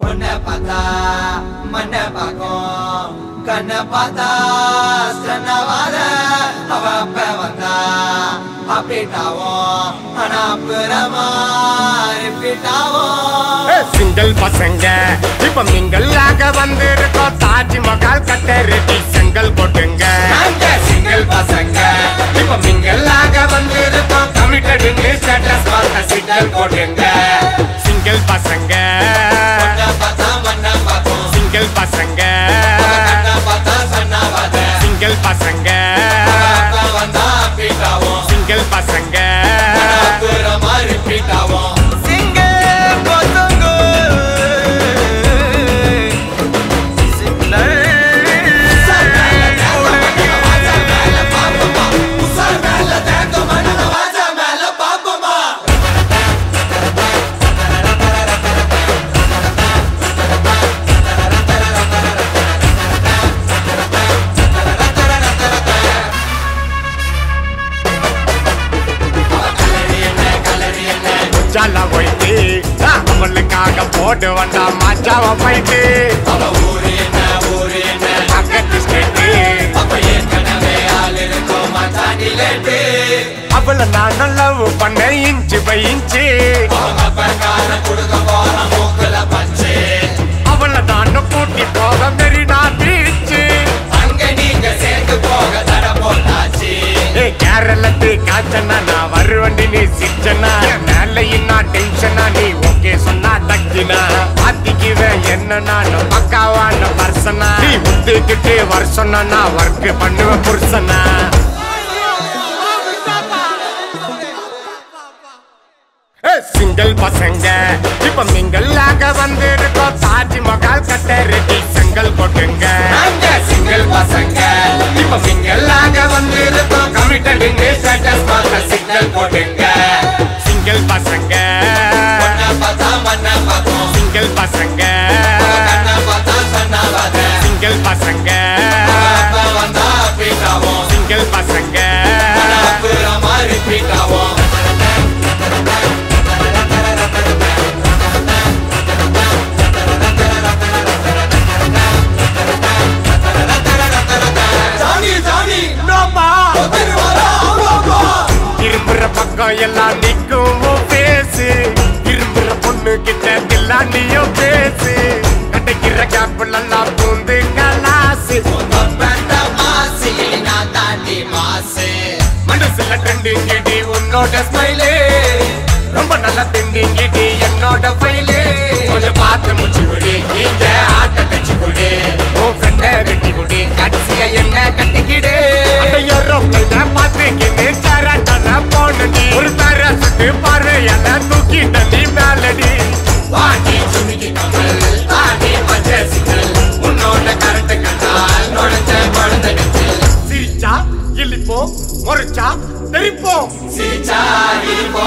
பொண்ணை பார்த்தா மண்ணை பார்க்கும் கண்ணை பார்த்தா ஸ்டன்னவாத அவ அப்ப வந்தா அப்பீட்டாவும். ஆனா ரிப்பீட்டாவும் சிங்கிள் பசங்க இப்ப மிங்கல்லாக வந்திருக்கோம். தாஜ்மஹால் கட்ட ரெடி செங்கல் கொட்டுங்க நாங்க சிங்கிள் பசங்க. உங்களுக்காக போட்டு வந்தா மாச்சாவ போயிட்டு பக்கத்து அவளை நான் லவ் பண்ண இன்ச்சு பை இன்ச்சு. அவளை நான் கூட்டி போக மெரினா பீச்சு போட்டாச்சு கேரளத்து காச்சனா நான் வருவண்டி நீ சிச்சனா மேலையின் நான் டென்ஷனா நீ ஓகே சொன்னா தக்கினா பாத்திக்குவேன் என்ன நான் பக்காவான பர்சனா நீ முத்துக்கிட்டு வருஷம்னா நான் ஒர்க் பண்ணுவேன் புருஷனா. சிங்கிள் பசங்க. இப்ப மிங்கல்லாக வந்திருக்கோம் தாஜ்மஹால் கட்ட ரெடி செங்கல் கொட்டுங்க சிங்கிள் பசங்க. இப்ப மிங்கல்லாக வந்திருக்கோம் கமிட்டடுங்க ஸ்டேட்டஸ் பார்த்த சிக்னல் போட்டுங்க. பசங்க. சிங்கிள் பசங்க. சிங்கிள் பசங்க. சிங்கிள் பசங்க. இரும்புற பக்கம் எல்லாம் நிக்கும் உன் பேசு. இருக்கிற பொண்ணு கிட்ட கில்லாண்டியும் பேசு. கிடைக்கிற கேப்பிள் எல்லாம் பூந்து கலாசு. மனசுல ட்ரெண்டிங்கிடி உன்னோட ஸ்மைலே ரொம்ப நல்லா திண்டிங்கிடி என்னோட ஃபைலே கொஞ்சம் பார்த்து முடிச்சு விடு ஆட்டத்தை. hivyo, sitahivyo